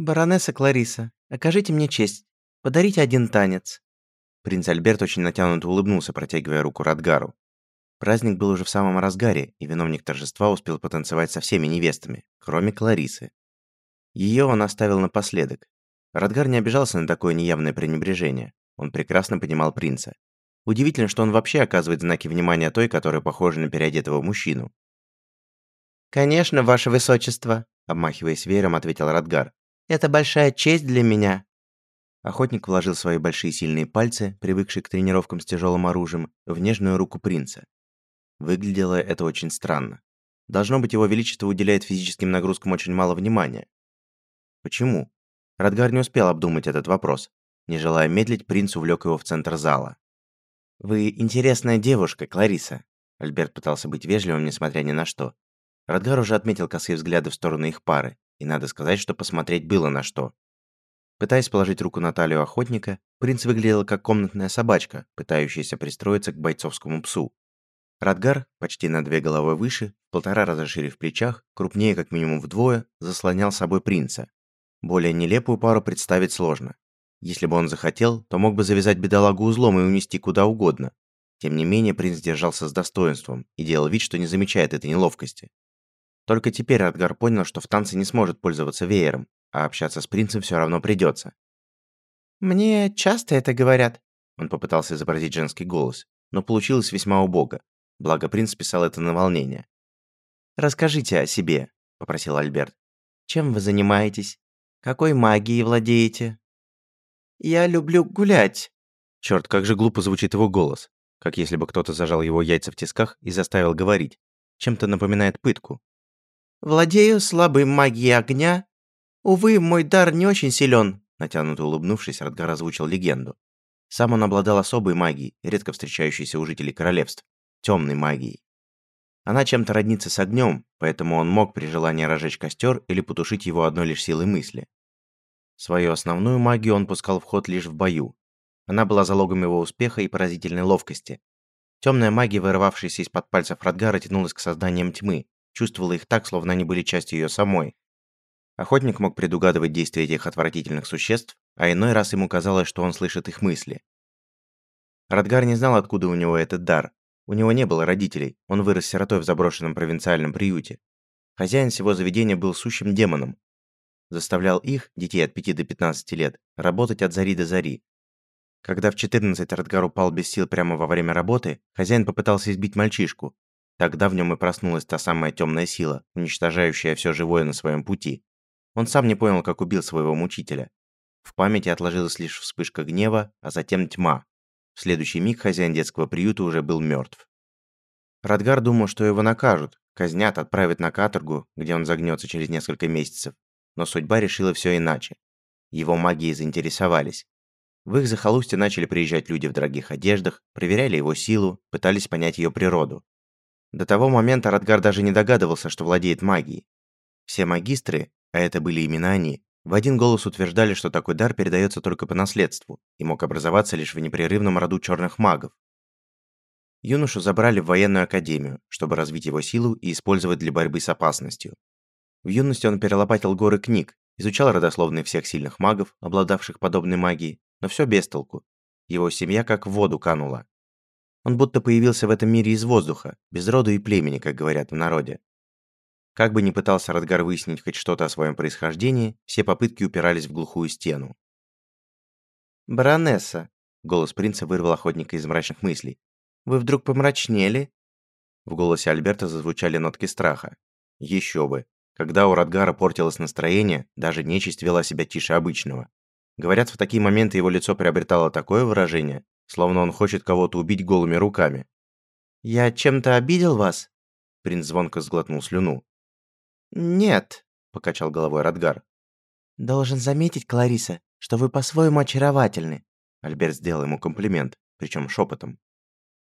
«Баронесса Клариса, окажите мне честь. Подарите один танец». Принц Альберт очень натянуто улыбнулся, протягивая руку Радгару. Праздник был уже в самом разгаре, и виновник торжества успел потанцевать со всеми невестами, кроме Кларисы. Ее он оставил напоследок. Радгар не обижался на такое неявное пренебрежение. Он прекрасно понимал принца. Удивительно, что он вообще оказывает знаки внимания той, которая похожа на переодетого мужчину. «Конечно, ваше высочество», — обмахиваясь веером, ответил Радгар. «Это большая честь для меня». Охотник вложил свои большие сильные пальцы, привыкшие к тренировкам с тяжелым оружием, в нежную руку принца. Выглядело это очень странно. Должно быть, его величество уделяет физическим нагрузкам очень мало внимания. Почему? Радгар не успел обдумать этот вопрос. Не желая медлить, принц увлек его в центр зала. «Вы интересная девушка, Клариса», Альберт пытался быть вежливым, несмотря ни на что. Радгар уже отметил косые взгляды в сторону их пары, и надо сказать, что посмотреть было на что. Пытаясь положить руку на талию охотника, принц выглядел как комнатная собачка, пытающаяся пристроиться к бойцовскому псу. Радгар, почти на две головы выше, полтора раза шире в плечах, крупнее как минимум вдвое, заслонял собой принца. Более нелепую пару представить сложно. Если бы он захотел, то мог бы завязать бедолагу узлом и унести куда угодно. Тем не менее, принц держался с достоинством и делал вид, что не замечает этой неловкости. Только теперь Радгар понял, что в танце не сможет пользоваться веером, а общаться с принцем все равно придется. «Мне часто это говорят», — он попытался изобразить женский голос, но получилось весьма убого. Благо принц писал это на волнение. «Расскажите о себе», — попросил Альберт. «Чем вы занимаетесь? Какой магией владеете?» «Я люблю гулять». Черт, как же глупо звучит его голос. Как если бы кто-то зажал его яйца в тисках и заставил говорить. Чем-то напоминает пытку. «Владею слабой магией огня. Увы, мой дар не очень силен», натянуто улыбнувшись, Радгар озвучил легенду. Сам он обладал особой магией, редко встречающейся у жителей королевств темной магией. Она чем-то роднится с огнем, поэтому он мог при желании разжечь костер или потушить его одной лишь силой мысли. Свою основную магию он пускал в ход лишь в бою. Она была залогом его успеха и поразительной ловкости. Темная магия, вырывавшаяся из-под пальцев Радгара, тянулась к созданиям тьмы, чувствовала их так, словно они были частью ее самой. Охотник мог предугадывать действия этих отвратительных существ, а иной раз ему казалось, что он слышит их мысли. Радгар не знал, откуда у него этот дар, у него не было родителей, он вырос сиротой в заброшенном провинциальном приюте. Хозяин всего заведения был сущим демоном. Заставлял их, детей от 5 до 15 лет, работать от зари до зари. Когда в 14 Радгар упал без сил прямо во время работы, хозяин попытался избить мальчишку. Тогда в нем и проснулась та самая темная сила, уничтожающая все живое на своем пути. Он сам не понял, как убил своего мучителя. В памяти отложилась лишь вспышка гнева, а затем тьма, в следующий миг хозяин детского приюта уже был мертв. Радгар думал, что его накажут, казнят, отправят на каторгу, где он загнется через несколько месяцев. Но судьба решила все иначе. Его магией заинтересовались. В их захолустье начали приезжать люди в дорогих одеждах, проверяли его силу, пытались понять ее природу. До того момента Радгар даже не догадывался, что владеет магией. Все магистры, а это были именно они, в один голос утверждали, что такой дар передается только по наследству и мог образоваться лишь в непрерывном роду черных магов. Юношу забрали в военную академию, чтобы развить его силу и использовать для борьбы с опасностью. В юности он перелопатил горы книг, изучал родословные всех сильных магов, обладавших подобной магией, но все без толку. Его семья как в воду канула. Он будто появился в этом мире из воздуха, без роду и племени, как говорят в народе. Как бы ни пытался Радгар выяснить хоть что-то о своем происхождении, все попытки упирались в глухую стену. «Баронесса!» — голос принца вырвал охотника из мрачных мыслей. «Вы вдруг помрачнели?» В голосе Альберта зазвучали нотки страха. Еще бы. Когда у Радгара портилось настроение, даже нечисть вела себя тише обычного. Говорят, в такие моменты его лицо приобретало такое выражение, словно он хочет кого-то убить голыми руками. «Я чем-то обидел вас?» Принц звонко сглотнул слюну. «Нет», — покачал головой Радгар. «Должен заметить, Клариса, что вы по-своему очаровательны». Альберт сделал ему комплимент, причем шепотом.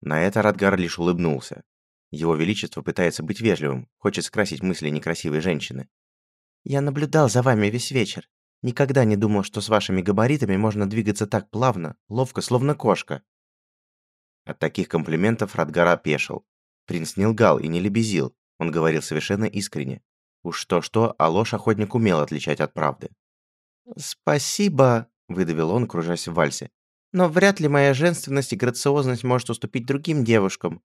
На это Радгар лишь улыбнулся. Его Величество пытается быть вежливым, хочет скрасить мысли некрасивой женщины. «Я наблюдал за вами весь вечер. Никогда не думал, что с вашими габаритами можно двигаться так плавно, ловко, словно кошка». От таких комплиментов Радгар опешил. Принц не лгал и не лебезил, он говорил совершенно искренне. Уж что-что, а ложь охотник умел отличать от правды. «Спасибо», — выдавил он, кружась в вальсе. «Но вряд ли моя женственность и грациозность может уступить другим девушкам».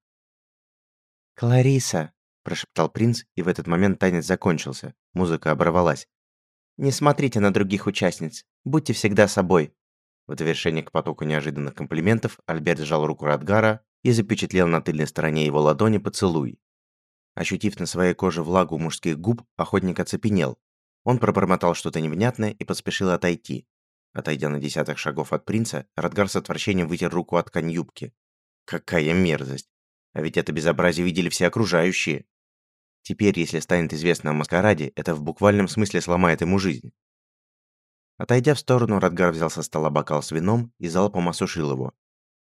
«Клариса», — прошептал принц, и в этот момент танец закончился. Музыка оборвалась. «Не смотрите на других участниц. Будьте всегда собой». В довершение к потоку неожиданных комплиментов Альберт сжал руку Радгара и запечатлел на тыльной стороне его ладони поцелуй. Ощутив на своей коже влагу мужских губ, охотник оцепенел. Он пробормотал что-то невнятное и поспешил отойти. Отойдя на десятых шагов от принца, Радгар с отвращением вытер руку от ткань юбки. Какая мерзость! А ведь это безобразие видели все окружающие. Теперь, если станет известно о маскараде, это в буквальном смысле сломает ему жизнь. Отойдя в сторону, Радгар взял со стола бокал с вином и залпом осушил его.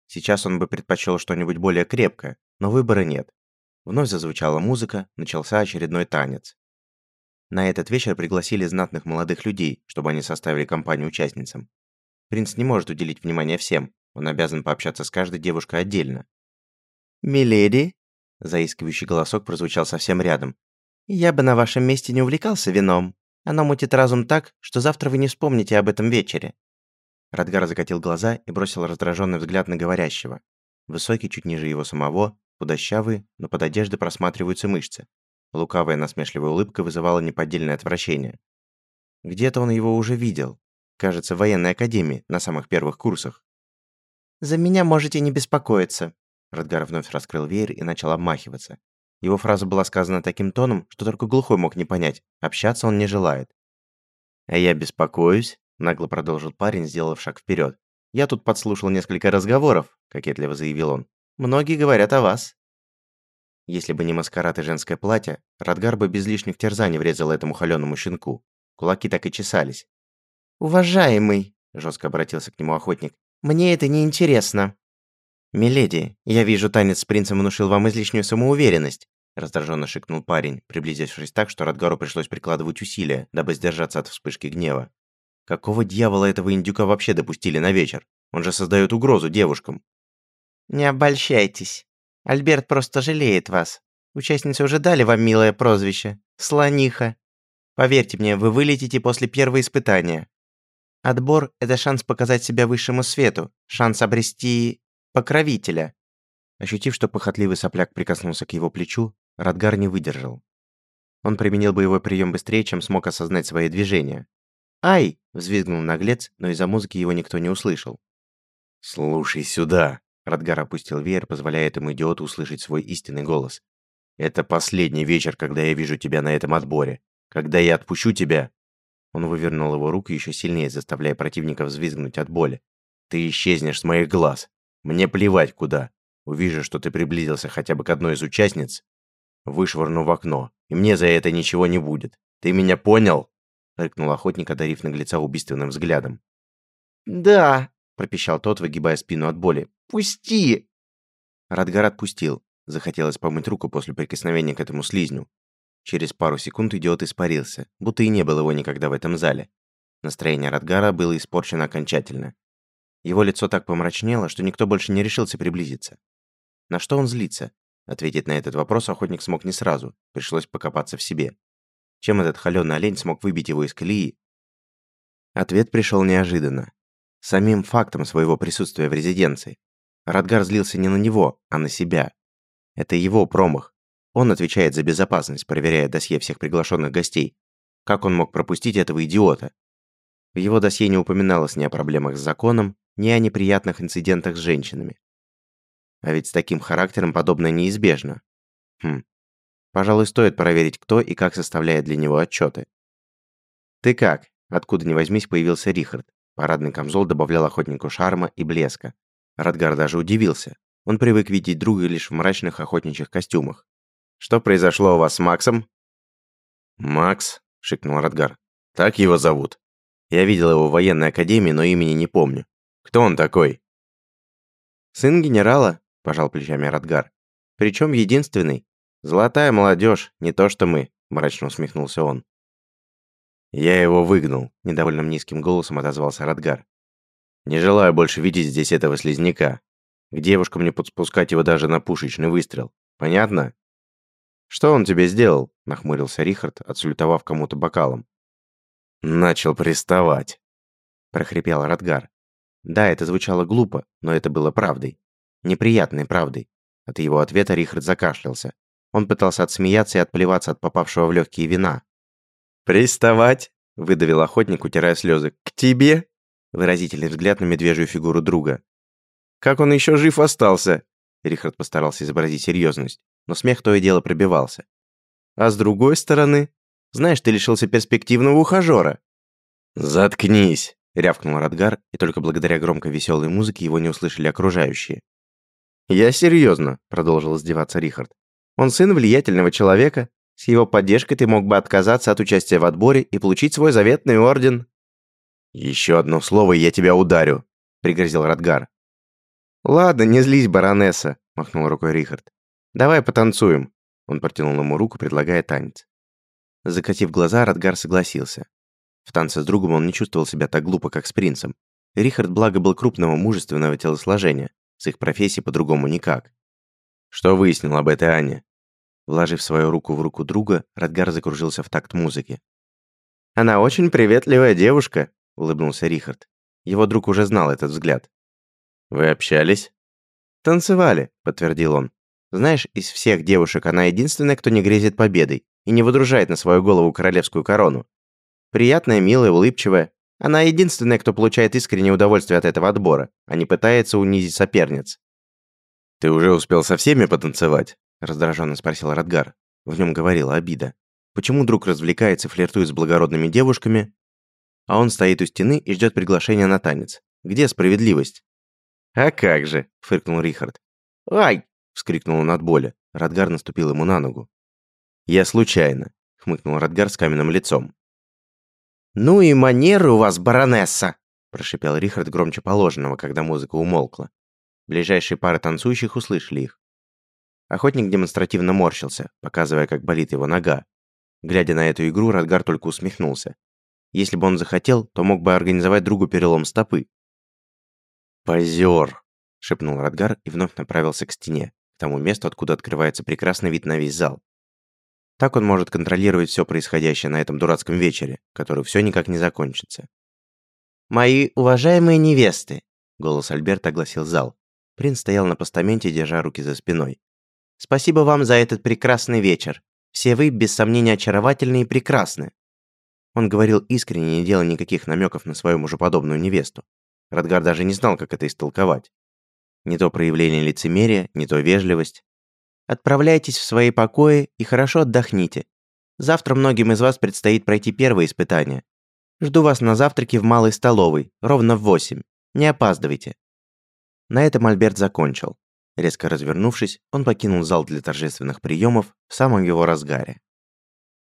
Сейчас он бы предпочел что-нибудь более крепкое, но выбора нет. Вновь зазвучала музыка, начался очередной танец. На этот вечер пригласили знатных молодых людей, чтобы они составили компанию участницам. Принц не может уделить внимание всем, он обязан пообщаться с каждой девушкой отдельно. «Миледи?» – заискивающий голосок прозвучал совсем рядом. «Я бы на вашем месте не увлекался вином. Оно мутит разум так, что завтра вы не вспомните об этом вечере». Радгар закатил глаза и бросил раздраженный взгляд на говорящего. Высокий, чуть ниже его самого, худощавый, но под одеждой просматриваются мышцы. Лукавая насмешливая улыбка вызывала неподдельное отвращение. Где-то он его уже видел. Кажется, в военной академии, на самых первых курсах. «За меня можете не беспокоиться», Радгар вновь раскрыл веер и начал обмахиваться. Его фраза была сказана таким тоном, что только глухой мог не понять. Общаться он не желает. «А я беспокоюсь», — нагло продолжил парень, сделав шаг вперед. «Я тут подслушал несколько разговоров», — кокетливо заявил он. «Многие говорят о вас». Если бы не маскарад и женское платье, Радгар бы без лишних терзаний врезал этому холёному щенку. Кулаки так и чесались. «Уважаемый», — жестко обратился к нему охотник, — «мне это не интересно». «Миледи, я вижу, танец с принцем внушил вам излишнюю самоуверенность», раздраженно шикнул парень, приблизившись так, что Радгару пришлось прикладывать усилия, дабы сдержаться от вспышки гнева. Какого дьявола этого индюка вообще допустили на вечер? Он же создает угрозу девушкам. «Не обольщайтесь. Альберт просто жалеет вас. Участницы уже дали вам милое прозвище. Слониха. Поверьте мне, вы вылетите после первого испытания. Отбор – это шанс показать себя высшему свету, шанс обрести покровителя. Ощутив, что похотливый сопляк прикоснулся к его плечу, Радгар не выдержал. Он применил боевой прием быстрее, чем смог осознать свои движения. «Ай!» – взвизгнул наглец, но из-за музыки его никто не услышал. «Слушай сюда!» – Радгар опустил веер, позволяя этому идиоту услышать свой истинный голос. «Это последний вечер, когда я вижу тебя на этом отборе. Когда я отпущу тебя...» Он вывернул его руку еще сильнее, заставляя противника взвизгнуть от боли. «Ты исчезнешь с моих глаз. Мне плевать куда. Увижу, что ты приблизился хотя бы к одной из участниц, вышвырну в окно, и мне за это ничего не будет. Ты меня понял?» рыкнул охотник, одарив наглеца убийственным взглядом. «Да», — пропищал тот, выгибая спину от боли. «Пусти!» Радгар отпустил. Захотелось помыть руку после прикосновения к этому слизню. Через пару секунд идиот испарился, будто и не было его никогда в этом зале. Настроение Радгара было испорчено окончательно. Его лицо так помрачнело, что никто больше не решился приблизиться. На что он злится? Ответить на этот вопрос охотник смог не сразу, пришлось покопаться в себе. Чем этот холёный олень смог выбить его из колеи? Ответ пришел неожиданно. Самим фактом своего присутствия в резиденции. Радгар злился не на него, а на себя. Это его промах. Он отвечает за безопасность, проверяя досье всех приглашенных гостей. Как он мог пропустить этого идиота? В его досье не упоминалось ни о проблемах с законом, ни о неприятных инцидентах с женщинами. А ведь с таким характером подобное неизбежно. Хм. Пожалуй, стоит проверить, кто и как составляет для него отчеты. «Ты как?» Откуда ни возьмись появился Рихард. Парадный камзол добавлял охотнику шарма и блеска. Радгар даже удивился. Он привык видеть друга лишь в мрачных охотничьих костюмах. «Что произошло у вас с Максом?» «Макс», — шикнул Радгар. «Так его зовут. Я видел его в военной академии, но имени не помню. Кто он такой?» «Сын генерала», – пожал плечами Радгар. «Причем единственный. Золотая молодежь, не то что мы», – мрачно усмехнулся он. «Я его выгнал», – недовольным низким голосом отозвался Радгар. «Не желаю больше видеть здесь этого слизняка. К девушкам не подспускать его даже на пушечный выстрел. Понятно?» «Что он тебе сделал?» – нахмурился Рихард, отсулютовав кому-то бокалом. Начал приставать. Прохрипел Радгар. Да, это звучало глупо, но это было правдой. Неприятной правдой. От его ответа Рихард закашлялся. Он пытался отсмеяться и отплеваться от попавшего в легкие вина. «Приставать?» – выдавил охотник, утирая слезы. «К тебе?» – выразительный взгляд на медвежью фигуру друга. «Как он еще жив остался?» Рихард постарался изобразить серьезность, но смех то и дело пробивался. «А с другой стороны, знаешь, ты лишился перспективного ухажера». «Заткнись!» – рявкнул Радгар, и только благодаря громкой веселой музыке его не услышали окружающие. «Я серьезно», – продолжил издеваться Рихард. «Он сын влиятельного человека. С его поддержкой ты мог бы отказаться от участия в отборе и получить свой заветный орден». «Еще одно слово, и я тебя ударю», – пригрозил Радгар. «Ладно, не злись, баронесса», – махнул рукой Рихард. «Давай потанцуем». Он протянул ему руку, предлагая танец. Закатив глаза, Радгар согласился. В танце с другом он не чувствовал себя так глупо, как с принцем. Рихард, благо, был крупного, мужественного телосложения, с их профессией по-другому никак. Что выяснил об этой Анне? Вложив свою руку в руку друга, Радгар закружился в такт музыки. «Она очень приветливая девушка», — улыбнулся Рихард. Его друг уже знал этот взгляд. «Вы общались?» «Танцевали», — подтвердил он. «Знаешь, из всех девушек она единственная, кто не грезит победой и не выдружает на свою голову королевскую корону. Приятная, милая, улыбчивая, она единственная, кто получает искреннее удовольствие от этого отбора, а не пытается унизить соперниц. «Ты уже успел со всеми потанцевать?» – раздраженно спросил Радгар. В нем говорила обида. Почему друг развлекается, флиртует с благородными девушками, а он стоит у стены и ждет приглашения на танец? Где справедливость? «А как же!» – фыркнул Рихард. «Ай!» – вскрикнул он от боли. Радгар наступил ему на ногу. «Я случайно», – хмыкнул Радгар с каменным лицом. «Ну и манеры у вас, баронесса!» – прошипел Рихард громче положенного, когда музыка умолкла. Ближайшие пары танцующих услышали их. Охотник демонстративно морщился, показывая, как болит его нога. Глядя на эту игру, Радгар только усмехнулся. Если бы он захотел, то мог бы организовать другу перелом стопы. «Позер!» – шепнул Радгар и вновь направился к стене, к тому месту, откуда открывается прекрасный вид на весь зал. Так он может контролировать все происходящее на этом дурацком вечере, который все никак не закончится. «Мои уважаемые невесты!» — голос Альберта огласил зал. Принц стоял на постаменте, держа руки за спиной. «Спасибо вам за этот прекрасный вечер. Все вы, без сомнения, очаровательны и прекрасны». Он говорил искренне, не делая никаких намеков на свою мужеподобную невесту. Радгар даже не знал, как это истолковать. Не то проявление лицемерия, не то вежливость. Отправляйтесь в свои покои и хорошо отдохните. Завтра многим из вас предстоит пройти первое испытание. Жду вас на завтраке в малой столовой, ровно в восемь. Не опаздывайте». На этом Альберт закончил. Резко развернувшись, он покинул зал для торжественных приемов в самом его разгаре.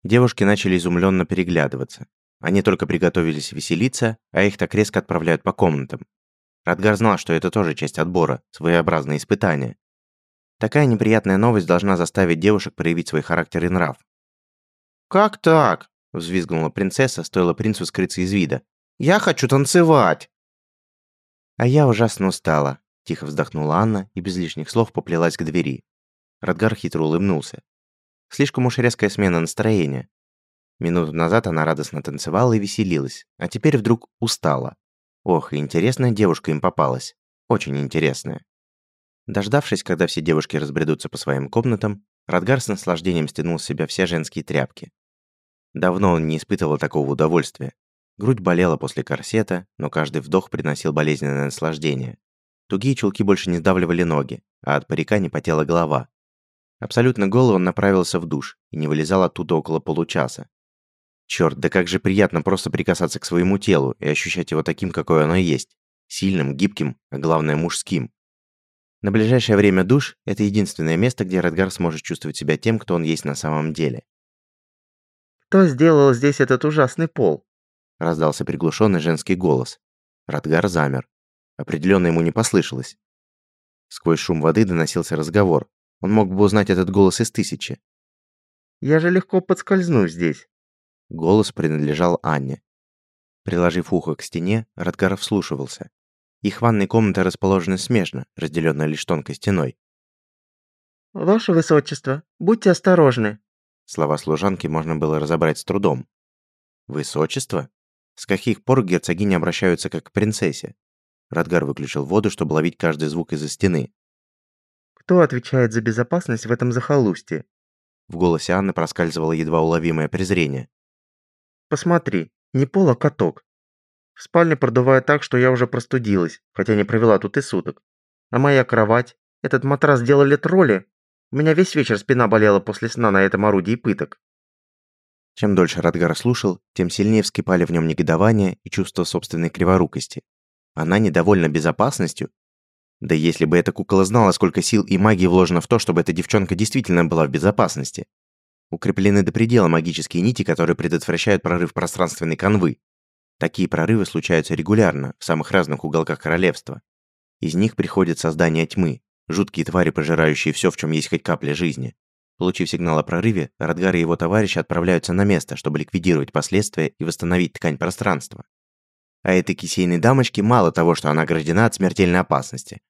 Девушки начали изумленно переглядываться. Они только приготовились веселиться, а их так резко отправляют по комнатам. Радгар знал, что это тоже часть отбора, своеобразное испытание. Такая неприятная новость должна заставить девушек проявить свой характер и нрав. «Как так?» – взвизгнула принцесса, стоило принцу скрыться из вида. «Я хочу танцевать!» «А я ужасно устала», – тихо вздохнула Анна и без лишних слов поплелась к двери. Радгар хитро улыбнулся. Слишком уж резкая смена настроения. Минуту назад она радостно танцевала и веселилась, а теперь вдруг устала. Ох, интересная девушка им попалась. Очень интересная. Дождавшись, когда все девушки разбредутся по своим комнатам, Радгар с наслаждением стянул с себя все женские тряпки. Давно он не испытывал такого удовольствия. Грудь болела после корсета, но каждый вдох приносил болезненное наслаждение. Тугие чулки больше не сдавливали ноги, а от парика не потела голова. Абсолютно голый он направился в душ и не вылезал оттуда около получаса. Черт, да как же приятно просто прикасаться к своему телу и ощущать его таким, какое оно есть. Сильным, гибким, а главное мужским. На ближайшее время душ – это единственное место, где Радгар сможет чувствовать себя тем, кто он есть на самом деле. «Кто сделал здесь этот ужасный пол?» – раздался приглушенный женский голос. Радгар замер. Определенно ему не послышалось. Сквозь шум воды доносился разговор. Он мог бы узнать этот голос из тысячи. «Я же легко подскользну здесь». Голос принадлежал Анне. Приложив ухо к стене, Радгар вслушивался. Их ванные комнаты расположены смежно, разделенные лишь тонкой стеной. «Ваше Высочество, будьте осторожны!» Слова служанки можно было разобрать с трудом. «Высочество?» С каких пор герцогини обращаются как к принцессе? Радгар выключил воду, чтобы ловить каждый звук из-за стены. Кто отвечает за безопасность в этом захолустье? В голосе Анны проскальзывало едва уловимое презрение. Посмотри, не пол, а каток. В спальне продувает так, что я уже простудилась, хотя не провела тут и суток. А моя кровать? Этот матрас делали тролли? У меня весь вечер спина болела после сна на этом орудии пыток. Чем дольше Радгар слушал, тем сильнее вскипали в нем негодование и чувство собственной криворукости. Она недовольна безопасностью? Да если бы эта кукола знала, сколько сил и магии вложено в то, чтобы эта девчонка действительно была в безопасности. Укреплены до предела магические нити, которые предотвращают прорыв пространственной канвы. Такие прорывы случаются регулярно в самых разных уголках королевства. Из них приходят создания тьмы, жуткие твари, пожирающие все, в чем есть хоть капля жизни. Получив сигнал о прорыве, Радгар и его товарищи отправляются на место, чтобы ликвидировать последствия и восстановить ткань пространства. А этой кисейной дамочке мало того, что она ограждена от смертельной опасности.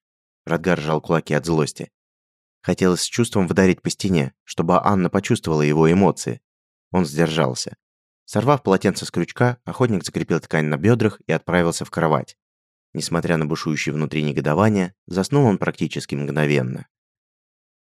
Радгар сжал кулаки от злости. Хотелось с чувством вдарить по стене, чтобы Анна почувствовала его эмоции. Он сдержался. Сорвав полотенце с крючка, охотник закрепил ткань на бедрах и отправился в кровать. Несмотря на бушующее внутри негодование, заснул он практически мгновенно.